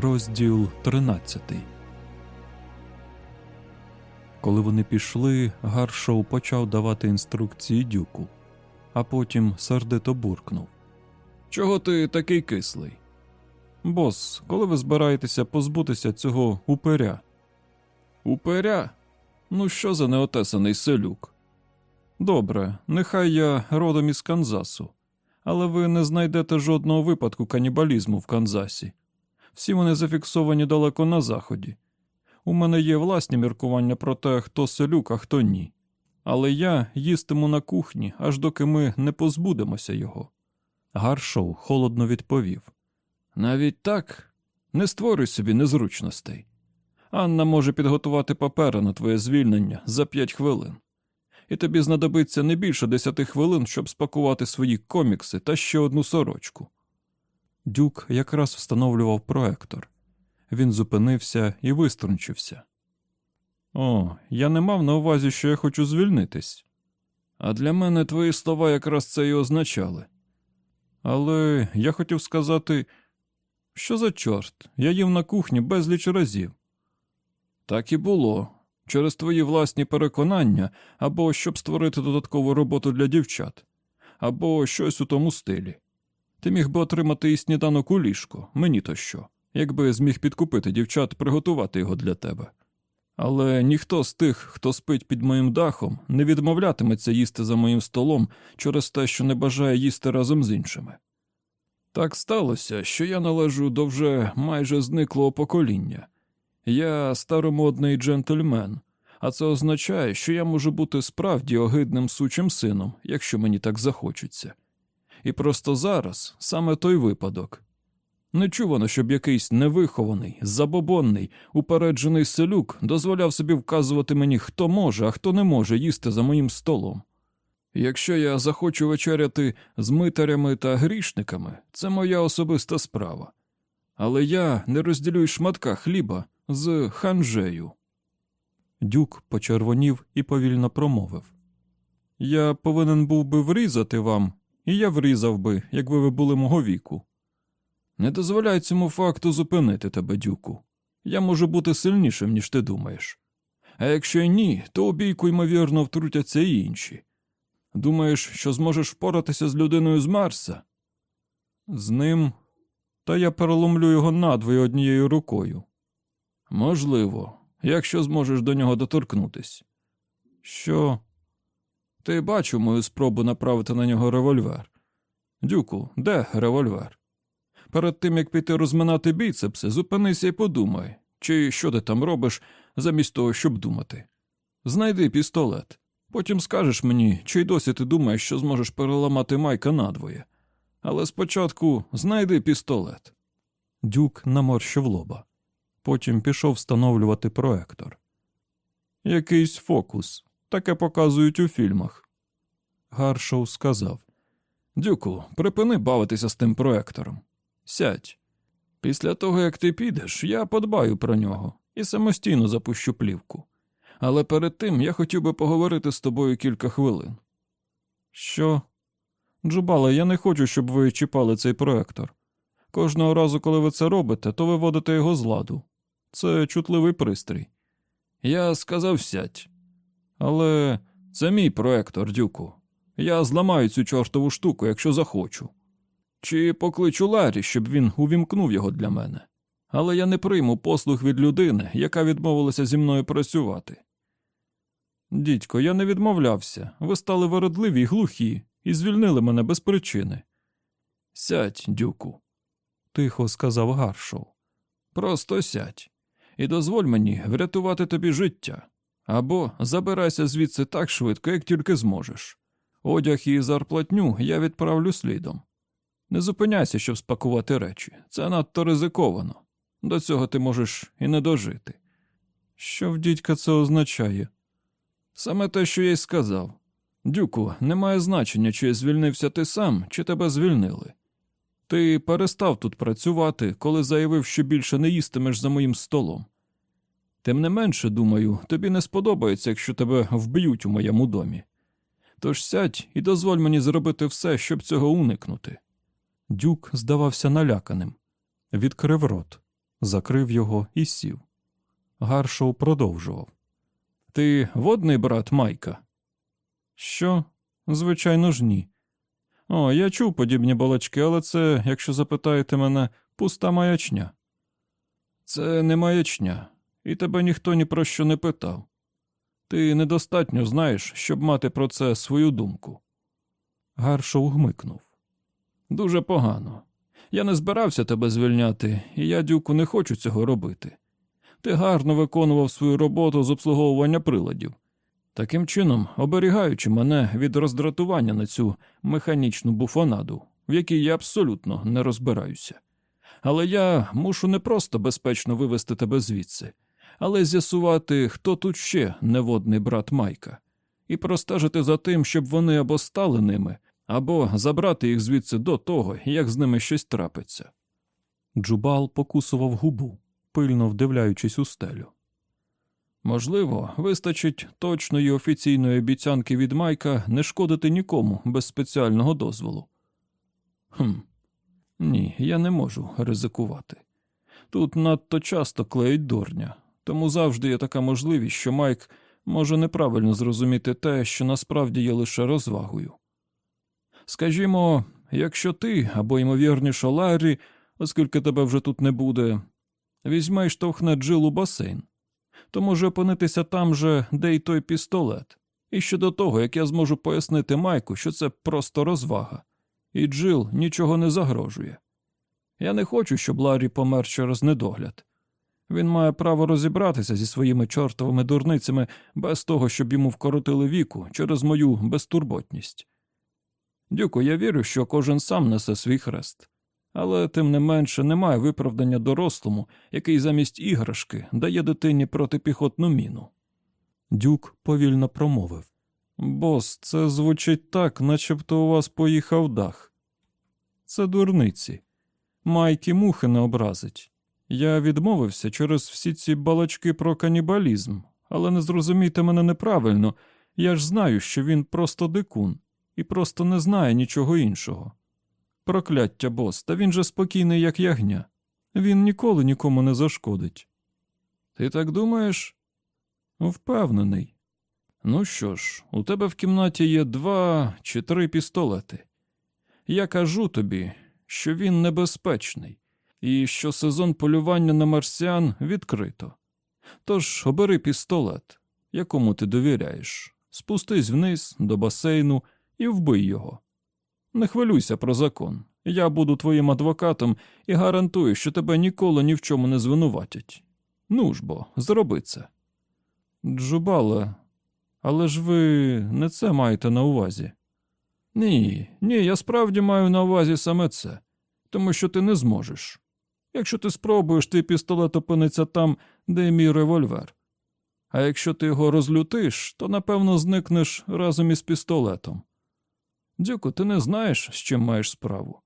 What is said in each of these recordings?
Розділ 13 Коли вони пішли, Гаршоу почав давати інструкції дюку, а потім сердито буркнув. Чого ти такий кислий? Бос, коли ви збираєтеся позбутися цього упиря? Упиря? Ну, що за неотесаний селюк? Добре, нехай я родом із Канзасу, але ви не знайдете жодного випадку канібалізму в Канзасі. Всі вони зафіксовані далеко на заході. У мене є власні міркування про те, хто селюк, а хто ні. Але я їстиму на кухні, аж доки ми не позбудемося його. Гаршоу холодно відповів: Навіть так не створюй собі незручностей. Анна може підготувати папери на твоє звільнення за п'ять хвилин, і тобі знадобиться не більше десяти хвилин, щоб спакувати свої комікси та ще одну сорочку. Дюк якраз встановлював проектор. Він зупинився і виструнчився. О, я не мав на увазі, що я хочу звільнитись. А для мене твої слова якраз це і означали. Але я хотів сказати, що за чорт, я їв на кухні безліч разів. Так і було. Через твої власні переконання, або щоб створити додаткову роботу для дівчат, або щось у тому стилі. Ти міг би отримати і сніданок у ліжко, мені то що, якби зміг підкупити дівчат, приготувати його для тебе. Але ніхто з тих, хто спить під моїм дахом, не відмовлятиметься їсти за моїм столом через те, що не бажає їсти разом з іншими. Так сталося, що я належу до вже майже зниклого покоління. Я старомодний джентльмен, а це означає, що я можу бути справді огидним сучим сином, якщо мені так захочеться. І просто зараз саме той випадок. Не чувано, щоб якийсь невихований, забобонний, упереджений селюк дозволяв собі вказувати мені, хто може, а хто не може їсти за моїм столом. Якщо я захочу вечеряти з митарями та грішниками, це моя особиста справа. Але я не розділю шматка хліба з ханжею. Дюк почервонів і повільно промовив Я повинен був би врізати вам, і я врізав би, якби ви були мого віку. Не дозволяй цьому факту зупинити тебе, дюку. Я можу бути сильнішим, ніж ти думаєш. А якщо ні, то у бійку, ймовірно, втрутяться і інші. Думаєш, що зможеш впоратися з людиною з Марса? З ним. Та я переломлю його надвоє однією рукою. Можливо, якщо зможеш до нього доторкнутись. Що? Ти бачив мою спробу направити на нього револьвер. Дюку, де револьвер? Перед тим як піти розминати біцепси, зупинися і подумай, чи що ти там робиш, замість того, щоб думати. Знайди пістолет. Потім скажеш мені, чи й досі ти думаєш, що зможеш переламати майка надвоє. Але спочатку знайди пістолет. Дюк наморщив лоба. Потім пішов встановлювати проектор. Якийсь фокус. Таке показують у фільмах. Гаршоу сказав Дюку, припини бавитися з тим проектором. Сядь. Після того, як ти підеш, я подбаю про нього і самостійно запущу плівку. Але перед тим я хотів би поговорити з тобою кілька хвилин. Що? Джубале, я не хочу, щоб ви чіпали цей проектор. Кожного разу, коли ви це робите, то виводите його з ладу. Це чутливий пристрій. Я сказав сядь. Але це мій проектор, дюку. Я зламаю цю чортову штуку, якщо захочу. Чи покличу Ларі, щоб він увімкнув його для мене. Але я не прийму послуг від людини, яка відмовилася зі мною працювати. Дідько, я не відмовлявся. Ви стали вередливі й глухі і звільнили мене без причини. Сядь, дюку, тихо сказав Гаршоу. Просто сядь і дозволь мені врятувати тобі життя. Або забирайся звідси так швидко, як тільки зможеш. Одяг і зарплатню я відправлю слідом. Не зупиняйся, щоб спакувати речі. Це надто ризиковано. До цього ти можеш і не дожити. Що в дідька це означає? Саме те, що я й сказав. Дюку, немає значення, чи звільнився ти сам, чи тебе звільнили. Ти перестав тут працювати, коли заявив, що більше не їстимеш за моїм столом. Тим не менше, думаю, тобі не сподобається, якщо тебе вб'ють у моєму домі. Тож сядь і дозволь мені зробити все, щоб цього уникнути. Дюк здавався наляканим, відкрив рот, закрив його і сів. Гаршоу продовжував. Ти водний брат Майка? Що? Звичайно ж, ні. О, я чув подібні балачки, але це, якщо запитаєте мене, пуста маячня. Це не маячня, і тебе ніхто ні про що не питав. Ти недостатньо знаєш, щоб мати про це свою думку. Гаршоу гмикнув. Дуже погано. Я не збирався тебе звільняти, і я, дюку, не хочу цього робити. Ти гарно виконував свою роботу з обслуговування приладів, таким чином оберігаючи мене від роздратування на цю механічну буфонаду, в якій я абсолютно не розбираюся. Але я мушу не просто безпечно вивести тебе звідси, але з'ясувати, хто тут ще неводний брат Майка, і простежити за тим, щоб вони або стали ними, або забрати їх звідси до того, як з ними щось трапиться. Джубал покусував губу, пильно вдивляючись у стелю. Можливо, вистачить точної офіційної обіцянки від Майка не шкодити нікому без спеціального дозволу. Хм, ні, я не можу ризикувати. Тут надто часто клеють дурня, тому завжди є така можливість, що Майк може неправильно зрозуміти те, що насправді є лише розвагою. Скажімо, якщо ти або, ймовірніше, Ларрі, оскільки тебе вже тут не буде, візьме й штовхне Джил у басейн, то може опинитися там же, де й той пістолет, і ще до того, як я зможу пояснити Майку, що це просто розвага, і Джил нічого не загрожує. Я не хочу, щоб Ларрі помер через недогляд. Він має право розібратися зі своїми чортовими дурницями без того, щоб йому вкоротили віку через мою безтурботність. Дюку, я вірю, що кожен сам несе свій хрест, але тим не менше немає виправдання дорослому, який замість іграшки дає дитині протипіхотну міну. Дюк повільно промовив Бос, це звучить так, начебто у вас поїхав дах. Це дурниці. Майкі мухи не образить. Я відмовився через всі ці балачки про канібалізм, але не зрозумійте мене неправильно, я ж знаю, що він просто дикун і просто не знає нічого іншого. Прокляття бос, та він же спокійний, як ягня. Він ніколи нікому не зашкодить. Ти так думаєш? Впевнений. Ну що ж, у тебе в кімнаті є два чи три пістолети. Я кажу тобі, що він небезпечний і що сезон полювання на марсіан відкрито. Тож обери пістолет, якому ти довіряєш, спустись вниз до басейну і вбий його. Не хвилюйся про закон. Я буду твоїм адвокатом і гарантую, що тебе ніколи ні в чому не звинуватять. Ну ж бо, зроби це. Джубале, але ж ви не це маєте на увазі. Ні, ні, я справді маю на увазі саме це, тому що ти не зможеш. Якщо ти спробуєш, твій пістолет опиниться там, де мій револьвер. А якщо ти його розлютиш, то напевно зникнеш разом із пістолетом. Дюку, ти не знаєш, з чим маєш справу.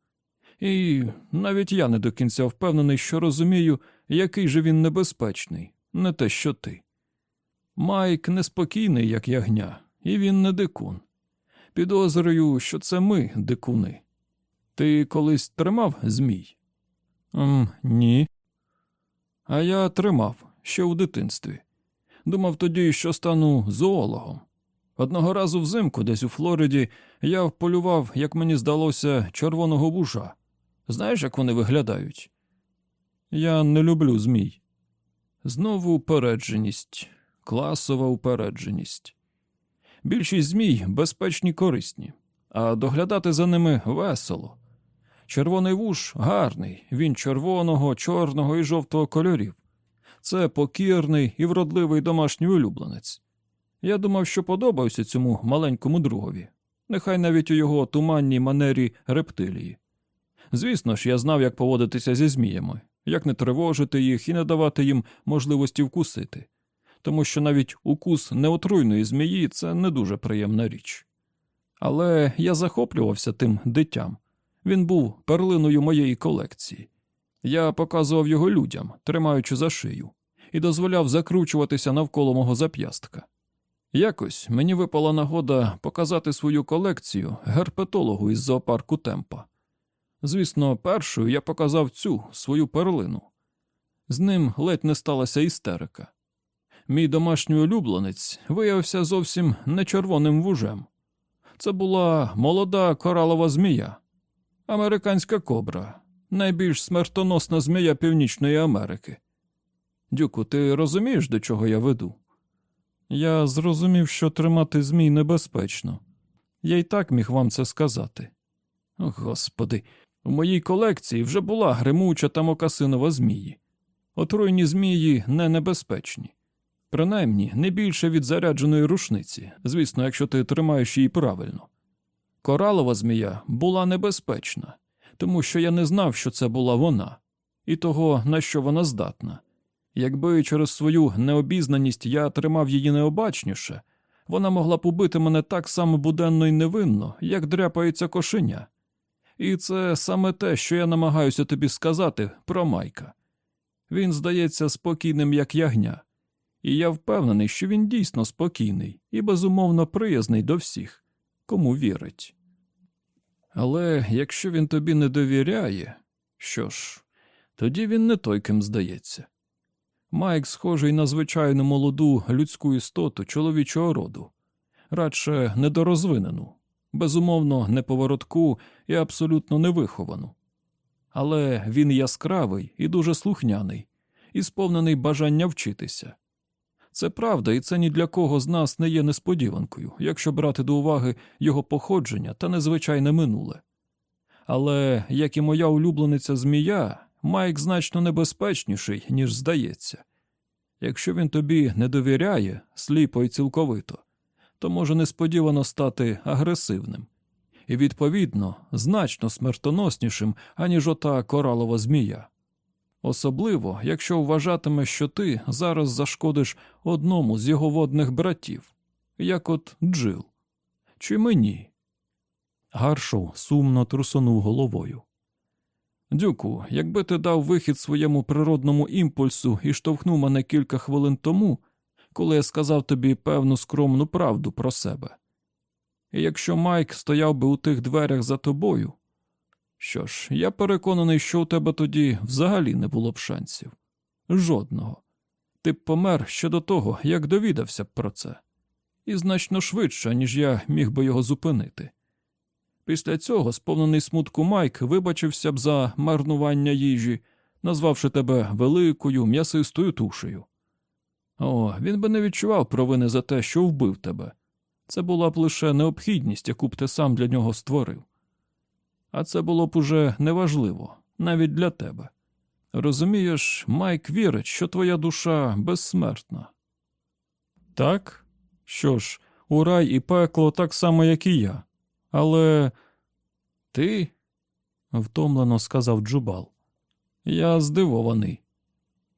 І навіть я не до кінця впевнений, що розумію, який же він небезпечний, не те, що ти. Майк неспокійний, як ягня, і він не дикун. Підозрюю, що це ми, дикуни. Ти колись тримав змій? «М, Ні. А я тримав ще у дитинстві. Думав тоді, що стану зоологом. Одного разу взимку, десь у Флориді, я вполював, як мені здалося, червоного вужа. Знаєш, як вони виглядають? Я не люблю змій. Знову упередженість, класова упередженість. Більшість змій безпечні корисні, а доглядати за ними весело. Червоний вуж гарний, він червоного, чорного і жовтого кольорів. Це покірний і вродливий домашній улюбленець. Я думав, що подобався цьому маленькому другові, нехай навіть у його туманній манері рептилії. Звісно ж, я знав, як поводитися зі зміями, як не тривожити їх і не давати їм можливості вкусити, тому що навіть укус неотруйної змії це не дуже приємна річ. Але я захоплювався тим дитям. Він був перлиною моєї колекції. Я показував його людям, тримаючи за шию, і дозволяв закручуватися навколо мого зап'ястка. Якось мені випала нагода показати свою колекцію герпетологу із зоопарку Темпа. Звісно, першою я показав цю свою перлину. З ним ледь не сталася істерика. Мій домашній улюбленець виявився зовсім не червоним вужем. Це була молода коралова змія, американська кобра, найбільш смертоносна змія Північної Америки. Дюку, ти розумієш, до чого я веду? Я зрозумів, що тримати змій небезпечно. Я й так міг вам це сказати. Господи, у моїй колекції вже була гримуча та мокасинова змії. Отруйні змії не небезпечні. Принаймні, не більше від зарядженої рушниці, звісно, якщо ти тримаєш її правильно. Коралова змія була небезпечна, тому що я не знав, що це була вона, і того, на що вона здатна. Якби через свою необізнаність я тримав її необачніше, вона могла б убити мене так само буденно і невинно, як дряпається кошеня. І це саме те, що я намагаюся тобі сказати про Майка. Він здається спокійним, як ягня, і я впевнений, що він дійсно спокійний і безумовно приязний до всіх, кому вірить. Але якщо він тобі не довіряє, що ж, тоді він не той, ким здається. Майк схожий на звичайну молоду людську істоту чоловічого роду, радше недорозвинену, безумовно, неповоротку і абсолютно невиховану. Але він яскравий і дуже слухняний, і сповнений бажання вчитися. Це правда, і це ні для кого з нас не є несподіванкою, якщо брати до уваги його походження та незвичайне минуле. Але, як і моя улюблениця змія, Майк значно небезпечніший, ніж здається. Якщо він тобі не довіряє сліпо і цілковито, то може несподівано стати агресивним і, відповідно, значно смертоноснішим, аніж ота коралова змія. Особливо, якщо вважатиме, що ти зараз зашкодиш одному з його водних братів, як от Джил. Чи мені? Гаршоу сумно трусонув головою. Дюку, якби ти дав вихід своєму природному імпульсу і штовхнув мене кілька хвилин тому, коли я сказав тобі певну скромну правду про себе. І якщо Майк стояв би у тих дверях за тобою, що ж, я переконаний, що у тебе тоді взагалі не було б шансів. Жодного. Ти б помер ще до того, як довідався б про це, і значно швидше, ніж я міг би його зупинити. Після цього, сповнений смутку Майк, вибачився б за марнування їжі, назвавши тебе великою м'ясистою тушею. О, він би не відчував провини за те, що вбив тебе. Це була б лише необхідність, яку б ти сам для нього створив. А це було б уже неважливо, навіть для тебе. Розумієш, Майк вірить, що твоя душа безсмертна. Так? Що ж, у рай і пекло так само, як і я. Але ти, втомлено сказав Джубал. Я здивований.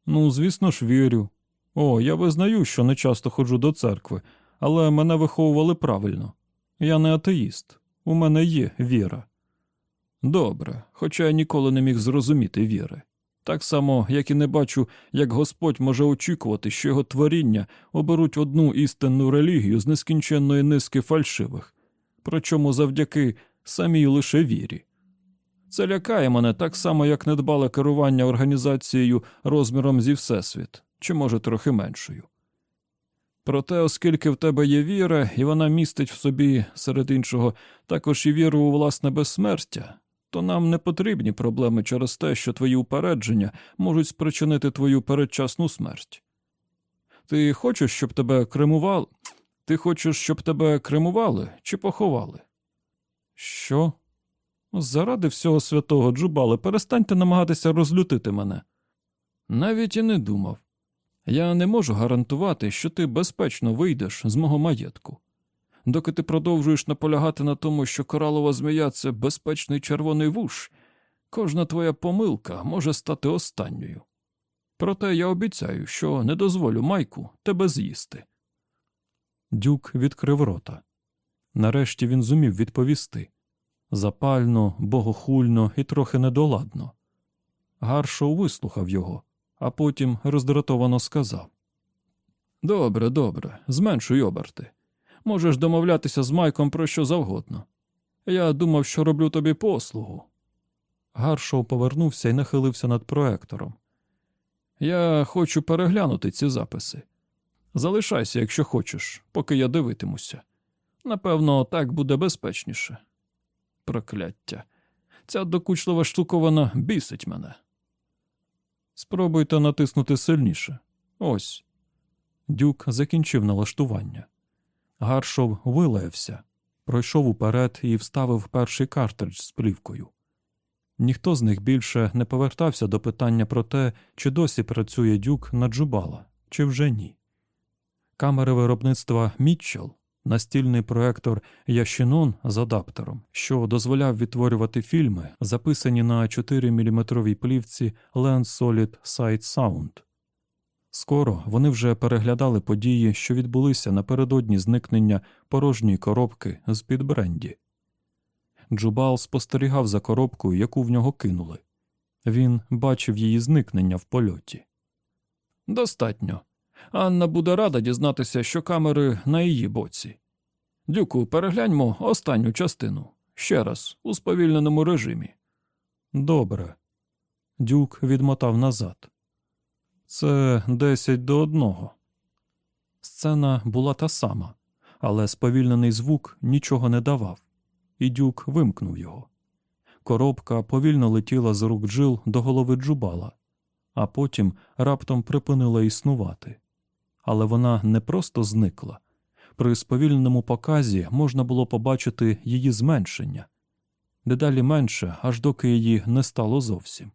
Ну, звісно ж, вірю. О, я визнаю, що не часто ходжу до церкви, але мене виховували правильно. Я не атеїст, у мене є віра. Добре, хоча я ніколи не міг зрозуміти віри. Так само, як і не бачу, як Господь може очікувати, що його творіння оберуть одну істинну релігію з нескінченної низки фальшивих, причому завдяки самій лише вірі. Це лякає мене так само, як недбале керування організацією розміром зі Всесвіт, чи може трохи меншою. Проте, оскільки в тебе є віра, і вона містить в собі, серед іншого, також і віру у власне безсмертя, то нам не потрібні проблеми через те, що твої упередження можуть спричинити твою передчасну смерть. Ти хочеш, щоб тебе кремували? Ти хочеш, щоб тебе кремували чи поховали? Що? Заради всього святого Джубале, перестаньте намагатися розлютити мене. Навіть і не думав. Я не можу гарантувати, що ти безпечно вийдеш з мого маєтку. Доки ти продовжуєш наполягати на тому, що коралова змія це безпечний червоний вуш, кожна твоя помилка може стати останньою. Проте я обіцяю, що не дозволю Майку тебе з'їсти. Дюк відкрив рота. Нарешті він зумів відповісти запально, богохульно і трохи недоладно. Гаршоу вислухав його, а потім роздратовано сказав Добре, добре, зменшуй оберти. Можеш домовлятися з Майком про що завгодно. Я думав, що роблю тобі послугу. Гаршоу повернувся і нахилився над проектором. Я хочу переглянути ці записи. Залишайся, якщо хочеш, поки я дивитимуся. Напевно, так буде безпечніше. Прокляття. Ця докучлива штукована бісить мене. Спробуйте натиснути сильніше. Ось. Дюк закінчив налаштування. Гаршов вилаявся, пройшов уперед і вставив перший картридж з плівкою. Ніхто з них більше не повертався до питання про те, чи досі працює дюк на джубала, чи вже ні. Камери виробництва Мітчел, настільний проектор Ящинон з адаптером, що дозволяв відтворювати фільми, записані на 4 мм плівці Lens Solid Sight Sound. Скоро вони вже переглядали події, що відбулися напередодні зникнення порожньої коробки з під бренді. Джубал спостерігав за коробкою, яку в нього кинули. Він бачив її зникнення в польоті. Достатньо. Анна буде рада дізнатися, що камери на її боці. Дюку, перегляньмо останню частину. Ще раз, у сповільненому режимі. Добре. Дюк відмотав назад. Це десять до одного. Сцена була та сама, але сповільнений звук нічого не давав, і дюк вимкнув його. Коробка повільно летіла з рук джил до голови джубала, а потім раптом припинила існувати. Але вона не просто зникла. При сповільненому показі можна було побачити її зменшення дедалі менше, аж доки її не стало зовсім.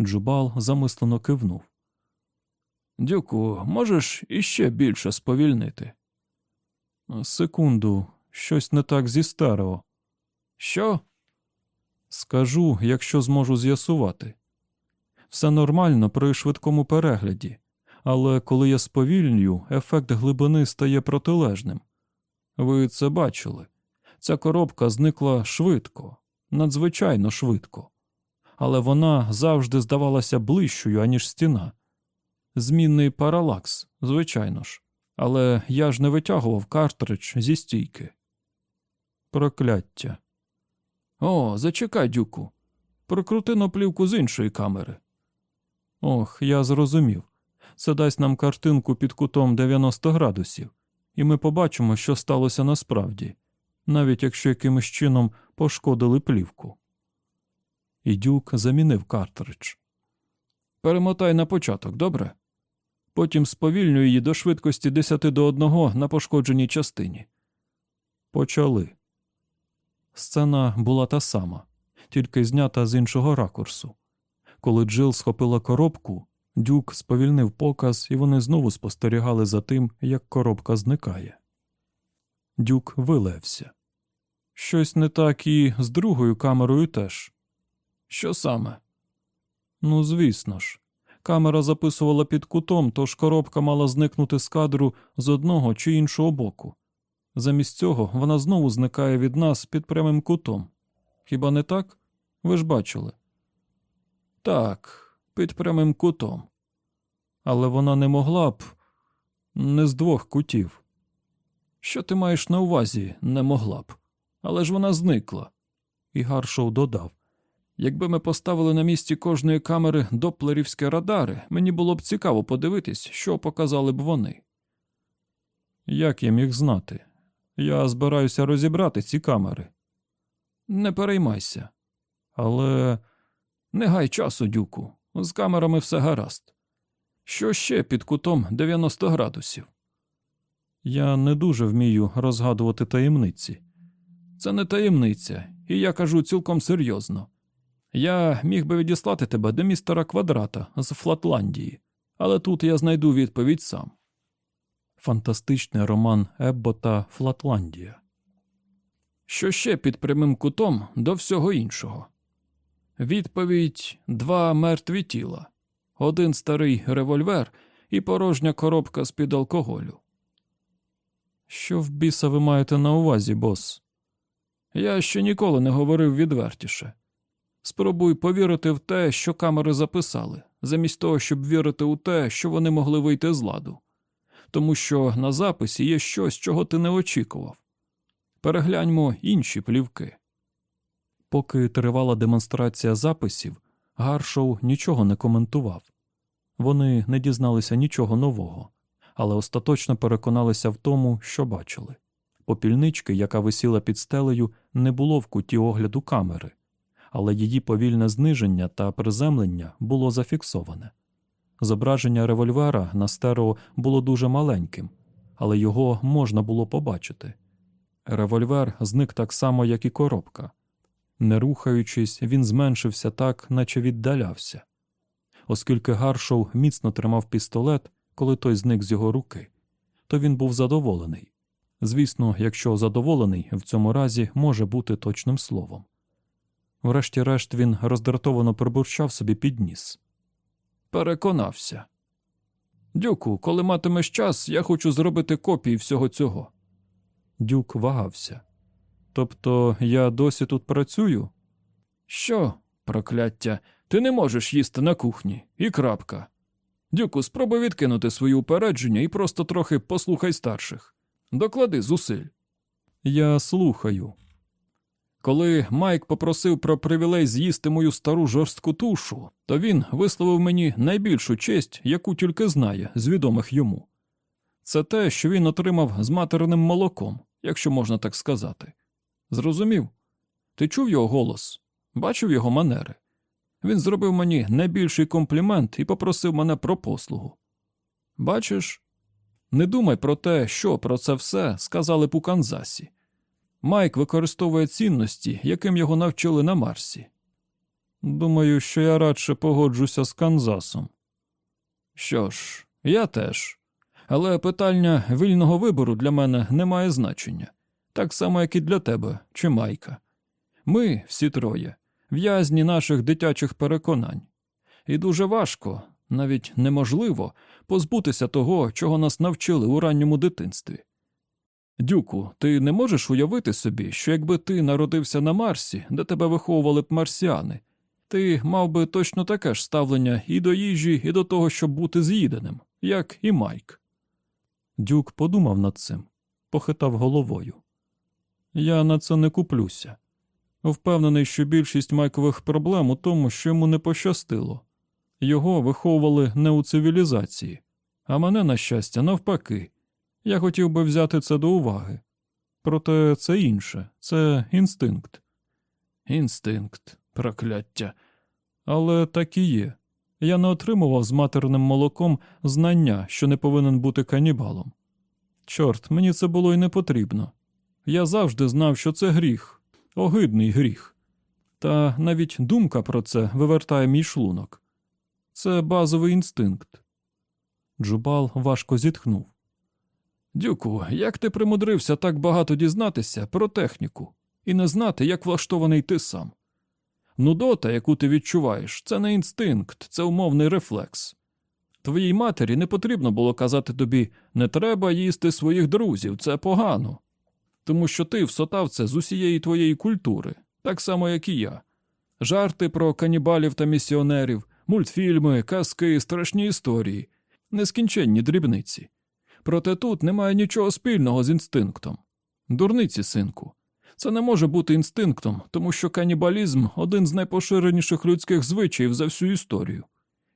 Джубал замислено кивнув. Дюку, можеш іще більше сповільнити? Секунду, щось не так зі стерео. Що? Скажу, якщо зможу з'ясувати. Все нормально при швидкому перегляді, але коли я сповільнюю, ефект глибини стає протилежним. Ви це бачили. Ця коробка зникла швидко, надзвичайно швидко але вона завжди здавалася ближчою, аніж стіна. Змінний паралакс, звичайно ж, але я ж не витягував картридж зі стійки. Прокляття. О, зачекай, дюку. Прокрути наплівку з іншої камери. Ох, я зрозумів. Це дасть нам картинку під кутом 90 градусів, і ми побачимо, що сталося насправді, навіть якщо якимось чином пошкодили плівку і дюк замінив картридж. Перемотай на початок, добре? Потім сповільнюй її до швидкості 10 до 1 на пошкодженій частині. Почали. Сцена була та сама, тільки знята з іншого ракурсу. Коли Джил схопила коробку, дюк сповільнив показ, і вони знову спостерігали за тим, як коробка зникає. Дюк вилевся. Щось не так і з другою камерою теж. Що саме? Ну, звісно ж. Камера записувала під кутом, тож коробка мала зникнути з кадру з одного чи іншого боку. Замість цього вона знову зникає від нас під прямим кутом. Хіба не так? Ви ж бачили? Так, під прямим кутом. Але вона не могла б не з двох кутів. Що ти маєш на увазі, не могла б. Але ж вона зникла. І Гаршоу додав. Якби ми поставили на місці кожної камери доплерівські радари, мені було б цікаво подивитись, що показали б вони. Як я міг знати? Я збираюся розібрати ці камери. Не переймайся. Але не гай часу, дюку, з камерами все гаразд. Що ще під кутом 90 градусів? Я не дуже вмію розгадувати таємниці. Це не таємниця, і я кажу цілком серйозно. Я міг би відіслати тебе до містера Квадрата з Флатландії, але тут я знайду відповідь сам. Фантастичний роман Еббота Флатландія. Що ще під прямим кутом до всього іншого? Відповідь два мертві тіла, один старий револьвер і порожня коробка з під алкоголю. Що в біса ви маєте на увазі, бос? Я ще ніколи не говорив відвертіше. Спробуй повірити в те, що камери записали, замість того, щоб вірити у те, що вони могли вийти з ладу, тому що на записі є щось, чого ти не очікував. Перегляньмо інші плівки. Поки тривала демонстрація записів, Гаршоу нічого не коментував. Вони не дізналися нічого нового, але остаточно переконалися в тому, що бачили. Попільнички, яка висіла під стелею, не було в куті огляду камери, але її повільне зниження та приземлення було зафіксоване. Зображення револьвера на стерео було дуже маленьким, але його можна було побачити. Револьвер зник так само, як і коробка. Не рухаючись, він зменшився так, наче віддалявся. Оскільки Гаршоу міцно тримав пістолет, коли той зник з його руки, то він був задоволений. Звісно, якщо задоволений, в цьому разі може бути точним словом. Врешті-решт він роздратовано пробурчав собі під ніс. Переконався. Дюку, коли матимеш час, я хочу зробити копії всього цього. Дюк вагався. Тобто я досі тут працюю? Що, прокляття, ти не можеш їсти на кухні, і крапка. Дюку, спробуй відкинути свої упередження і просто трохи послухай старших. Доклади зусиль. Я слухаю. Коли Майк попросив про привілей з'їсти мою стару жорстку тушу, то він висловив мені найбільшу честь, яку тільки знає, з відомих йому. Це те, що він отримав з материним молоком, якщо можна так сказати. Зрозумів? Ти чув його голос, бачив його манери. Він зробив мені найбільший комплімент і попросив мене про послугу. Бачиш, не думай про те, що про це все сказали б у Канзасі. Майк використовує цінності, яким його навчили на Марсі. Думаю, що я радше погоджуся з Канзасом. Що ж, я теж. Але питання вільного вибору для мене не має значення, так само, як і для тебе чи Майка. Ми, всі троє, в'язні наших дитячих переконань. І дуже важко, навіть неможливо, позбутися того, чого нас навчили у ранньому дитинстві. Дюку, ти не можеш уявити собі, що якби ти народився на Марсі, де тебе виховували б марсіани, ти мав би точно таке ж ставлення і до їжі, і до того, щоб бути з'їденим, як і Майк. Дюк подумав над цим, похитав головою. Я на це не куплюся. Впевнений, що більшість майкових проблем у тому, що йому не пощастило. Його виховували не у цивілізації, а мене, на щастя, навпаки. Я хотів би взяти це до уваги. Проте це інше, це інстинкт. Інстинкт, прокляття. Але так і є. Я не отримував з матерним молоком знання, що не повинен бути канібалом. Чорт, мені це було й не потрібно. Я завжди знав, що це гріх, огидний гріх. Та навіть думка про це вивертає мій шлунок. Це базовий інстинкт. Джубал важко зітхнув. Дюку, як ти примудрився так багато дізнатися про техніку і не знати, як влаштований ти сам? Нудота, яку ти відчуваєш, це не інстинкт, це умовний рефлекс. Твоїй матері не потрібно було казати тобі не треба їсти своїх друзів, це погано. Тому що ти всотав це з усієї твоєї культури, так само, як і я. Жарти про канібалів та місіонерів, мультфільми, казки, страшні історії, нескінченні дрібниці. Проте тут немає нічого спільного з інстинктом. Дурниці, синку. Це не може бути інстинктом, тому що канібалізм один з найпоширеніших людських звичаїв за всю історію,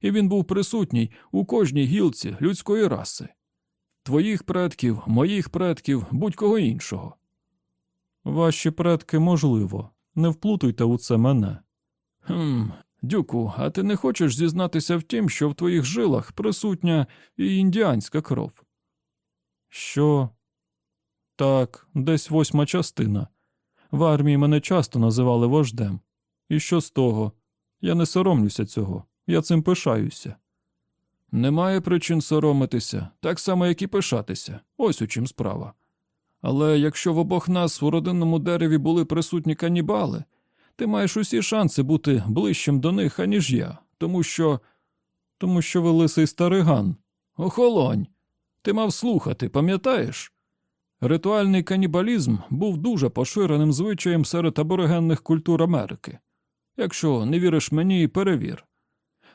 і він був присутній у кожній гілці людської раси твоїх предків, моїх предків, будь-кого іншого. Ваші предки, можливо, не вплутуйте у це мене. Хм, Дюку, а ти не хочеш зізнатися в тім, що в твоїх жилах присутня і індіанська кров? Що? Так, десь восьма частина. В армії мене часто називали вождем. І що з того? Я не соромлюся цього, я цим пишаюся. Немає причин соромитися, так само, як і пишатися. Ось у чим справа. Але якщо в обох нас у родинному дереві були присутні канібали, Ти маєш усі шанси бути ближчим до них, аніж я, тому що. Тому що ви лисий стариган. Охолонь. Ти мав слухати, пам'ятаєш? Ритуальний канібалізм був дуже поширеним звичаєм серед аборигенних культур Америки. Якщо не віриш мені, перевір.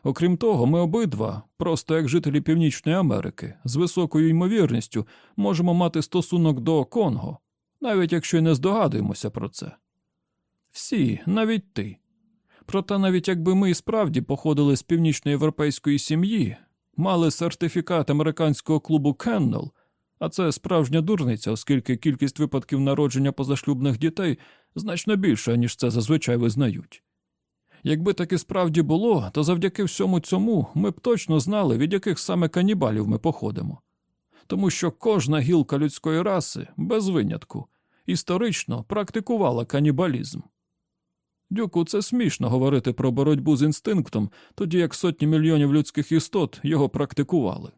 Окрім того, ми обидва, просто як жителі Північної Америки, з високою ймовірністю можемо мати стосунок до Конго, навіть якщо й не здогадуємося про це. Всі, навіть ти. Проте, навіть якби ми і справді походили з північноєвропейської сім'ї, мали сертифікат американського клубу Кеннел, а це справжня дурниця, оскільки кількість випадків народження позашлюбних дітей значно більша, ніж це зазвичай визнають. Якби таки справді було, то завдяки всьому цьому ми б точно знали, від яких саме канібалів ми походимо. Тому що кожна гілка людської раси, без винятку, історично практикувала канібалізм. Дюку, це смішно говорити про боротьбу з інстинктом, тоді як сотні мільйонів людських істот його практикували.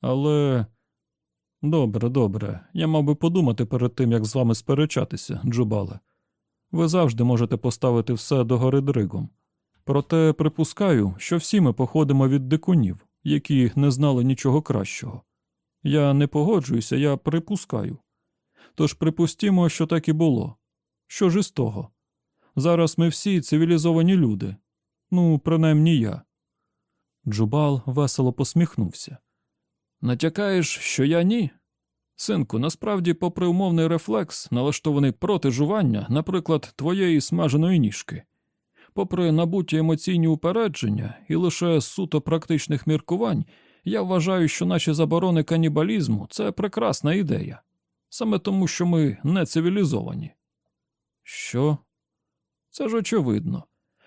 Але добре, добре, я мав би подумати перед тим, як з вами сперечатися, Джубале. Ви завжди можете поставити все догори дригом. Проте припускаю, що всі ми походимо від дикунів, які не знали нічого кращого. Я не погоджуюся, я припускаю. Тож припустімо, що так і було. Що ж із того? Зараз ми всі цивілізовані люди. Ну, принаймні я. Джубал весело посміхнувся. Натякаєш, що я ні? Синку, насправді, попри умовний рефлекс, налаштований проти жування, наприклад, твоєї смаженої ніжки, попри набуті емоційні упередження і лише суто практичних міркувань, я вважаю, що наші заборони канібалізму це прекрасна ідея, саме тому, що ми не цивілізовані. Що? Це ж очевидно.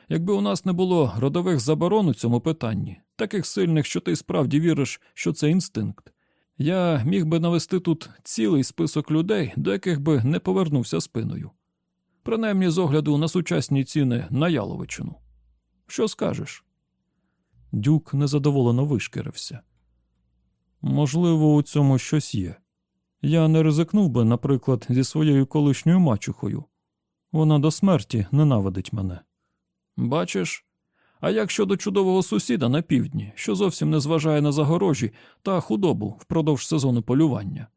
Якби у нас не було родових заборон у цьому питанні, таких сильних, що ти справді віриш, що це інстинкт, я міг би навести тут цілий список людей, до яких би не повернувся спиною. Принаймні з огляду на сучасні ціни на яловичину. Що скажеш? Дюк незадоволено вишкірився. Можливо, у цьому щось є. Я не ризикнув би, наприклад, зі своєю колишньою мачухою. Вона до смерті ненавидить мене. Бачиш? А як щодо чудового сусіда на півдні, що зовсім не зважає на загорожі та худобу впродовж сезону полювання?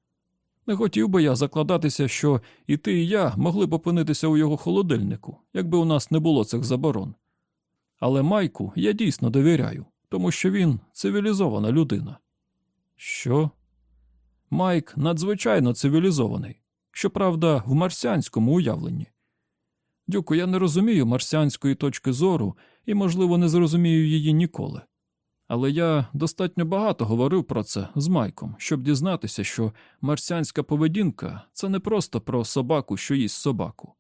Не хотів би я закладатися, що і ти, і я могли б опинитися у його холодильнику, якби у нас не було цих заборон. Але Майку я дійсно довіряю, тому що він цивілізована людина. Що? Майк надзвичайно цивілізований, щоправда, в марсіанському уявленні. Дюку, я не розумію марсіанської точки зору і, можливо, не зрозумію її ніколи. Але я достатньо багато говорив про це з Майком, щоб дізнатися, що марсіанська поведінка це не просто про собаку, що їсть собаку,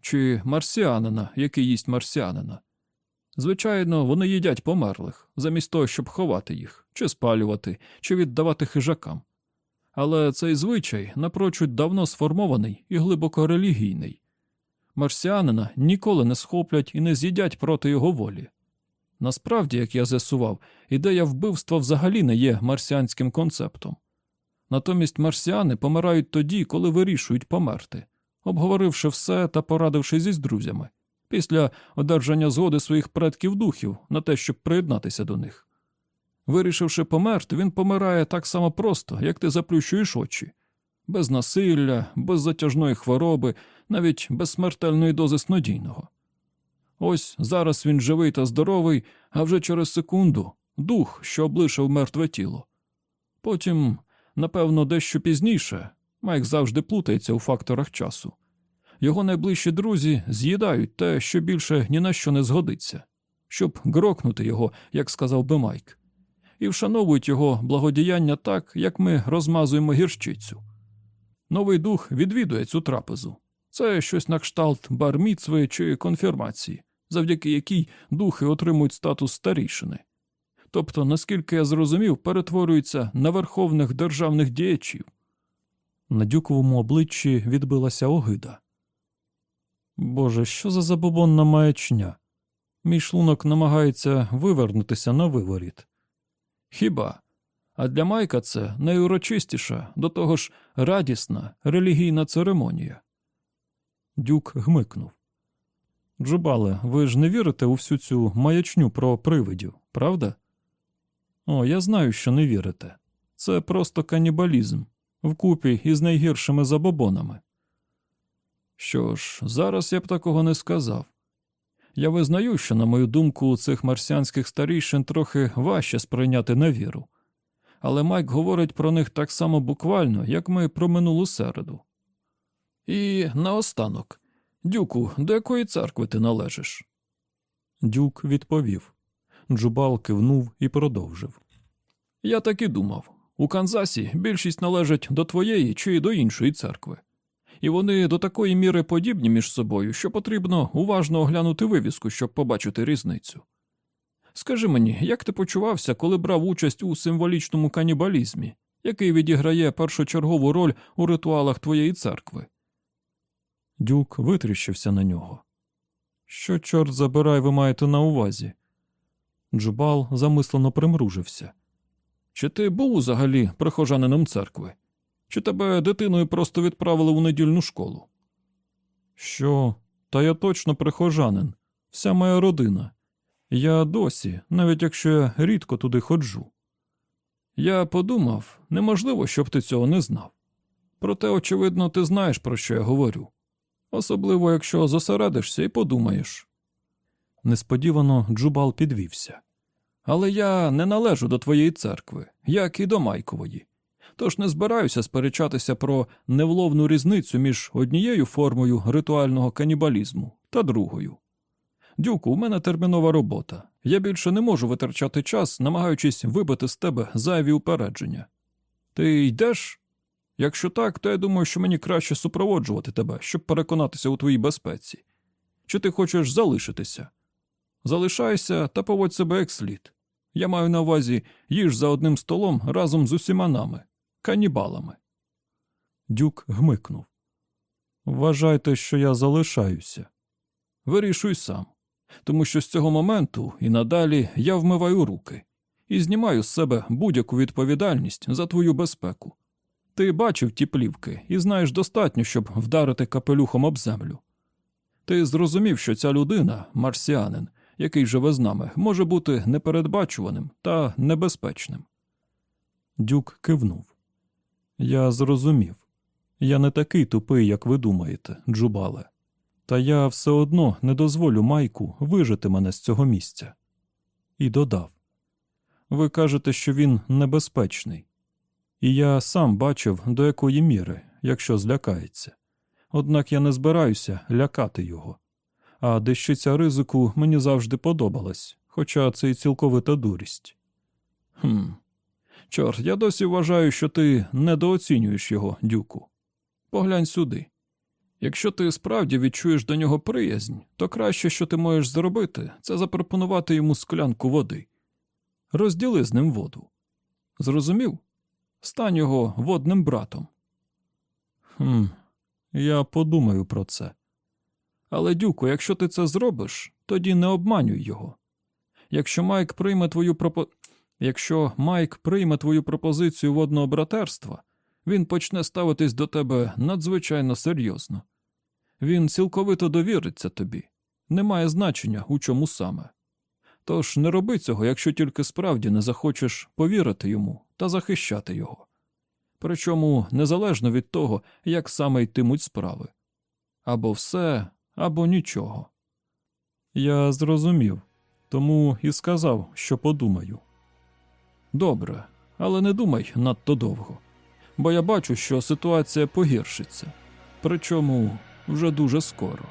чи марсіанина, який їсть марсіанина. Звичайно, вони їдять померлих, замість того, щоб ховати їх, чи спалювати, чи віддавати хижакам. Але цей звичай напрочуд давно сформований і глибоко релігійний. Марсіанина ніколи не схоплять і не з'їдять проти його волі. Насправді, як я з'ясував, ідея вбивства взагалі не є марсіанським концептом. Натомість марсіани помирають тоді, коли вирішують померти, обговоривши все та порадившись із друзями, після одержання згоди своїх предків духів на те, щоб приєднатися до них. Вирішивши померти, він помирає так само просто, як ти заплющуєш очі, без насилля, без затяжної хвороби, навіть без смертельної дози снодійного. Ось зараз він живий та здоровий, а вже через секунду дух, що облишив мертве тіло. Потім, напевно, дещо пізніше, Майк завжди плутається у факторах часу. Його найближчі друзі з'їдають те, що більше ні на що не згодиться, щоб грокнути його, як сказав би Майк, і вшановують його благодіяння так, як ми розмазуємо гірщицю. Новий дух відвідує цю трапезу. Це щось на кшталт барміцви чи конфірмації, завдяки якій духи отримують статус старішини. Тобто, наскільки я зрозумів, перетворюються на верховних державних діячів. На дюковому обличчі відбилася огида. Боже, що за забобонна маячня? Мій шлунок намагається вивернутися на виворіт. Хіба? А для Майка це найурочистіша, до того ж радісна релігійна церемонія. Дюк гмикнув. Джубале, ви ж не вірите у всю цю маячню про привидів, правда? О, я знаю, що не вірите. Це просто канібалізм вкупі із найгіршими забобонами. Що ж, зараз я б такого не сказав. Я визнаю, що, на мою думку, цих марсіанських старішин трохи важче сприйняти на віру. Але Майк говорить про них так само буквально, як ми про минулу середу. І наостанок, Дюку, до якої церкви ти належиш? Дюк відповів. Джубал кивнув і продовжив. Я так і думав. У Канзасі більшість належать до твоєї чи до іншої церкви. І вони до такої міри подібні між собою, що потрібно уважно оглянути вивіску, щоб побачити різницю. Скажи мені, як ти почувався, коли брав участь у символічному канібалізмі, який відіграє першочергову роль у ритуалах твоєї церкви? Дюк витріщився на нього. Що, чорт забирай, ви маєте на увазі? Джубал замислено примружився. Чи ти був взагалі прихожанином церкви? Чи тебе дитиною просто відправили у недільну школу? Що? Та я точно прихожанин, вся моя родина. Я досі, навіть якщо я рідко туди ходжу. Я подумав, неможливо, щоб ти цього не знав. Проте, очевидно, ти знаєш, про що я говорю. Особливо, якщо зосередишся і подумаєш. Несподівано Джубал підвівся. Але я не належу до твоєї церкви, як і до Майкової. Тож не збираюся сперечатися про невловну різницю між однією формою ритуального канібалізму та другою. Дюку, у мене термінова робота. Я більше не можу витрачати час, намагаючись вибити з тебе зайві упередження. Ти йдеш? Якщо так, то я думаю, що мені краще супроводжувати тебе, щоб переконатися у твоїй безпеці. Чи ти хочеш залишитися? Залишайся та поводь себе як слід. Я маю на увазі їж за одним столом разом з усіма нами, канібалами. Дюк гмикнув. Вважайте, що я залишаюся. Вирішуй сам, тому що з цього моменту і надалі я вмиваю руки і знімаю з себе будь-яку відповідальність за твою безпеку. Ти бачив ті плівки і знаєш достатньо, щоб вдарити капелюхом об землю. Ти зрозумів, що ця людина, марсіанин, який живе з нами, може бути непередбачуваним та небезпечним. Дюк кивнув. Я зрозумів. Я не такий тупий, як ви думаєте, Джубале. Та я все одно не дозволю Майку вижити мене з цього місця. І додав Ви кажете, що він небезпечний. І я сам бачив, до якої міри, якщо злякається. Однак я не збираюся лякати його а дещиця ризику мені завжди подобалась, хоча це й цілковита дурість. Хм, чорт, я досі вважаю, що ти недооцінюєш його, дюку. Поглянь сюди. Якщо ти справді відчуєш до нього приязнь, то краще, що ти можеш зробити, це запропонувати йому склянку води. Розділи з ним воду. Зрозумів? Стань його водним братом. Хм, я подумаю про це. Але, Дюко, якщо ти це зробиш, тоді не обманюй його. Якщо Майк прийме твою пропо... Якщо Майк прийме твою пропозицію водного братерства, він почне ставитись до тебе надзвичайно серйозно. Він цілковито довіриться тобі, немає значення, у чому саме. Тож не роби цього, якщо тільки справді не захочеш повірити йому та захищати його. Причому незалежно від того, як саме йтимуть справи. Або все, або нічого. Я зрозумів, тому і сказав, що подумаю. Добре, але не думай надто довго, бо я бачу, що ситуація погіршиться, причому вже дуже скоро.